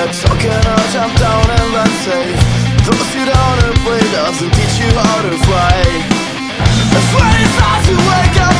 head So can I jump down and land safe. Those you don't play doesn't teach you how to fly. As when it's hard to wake up.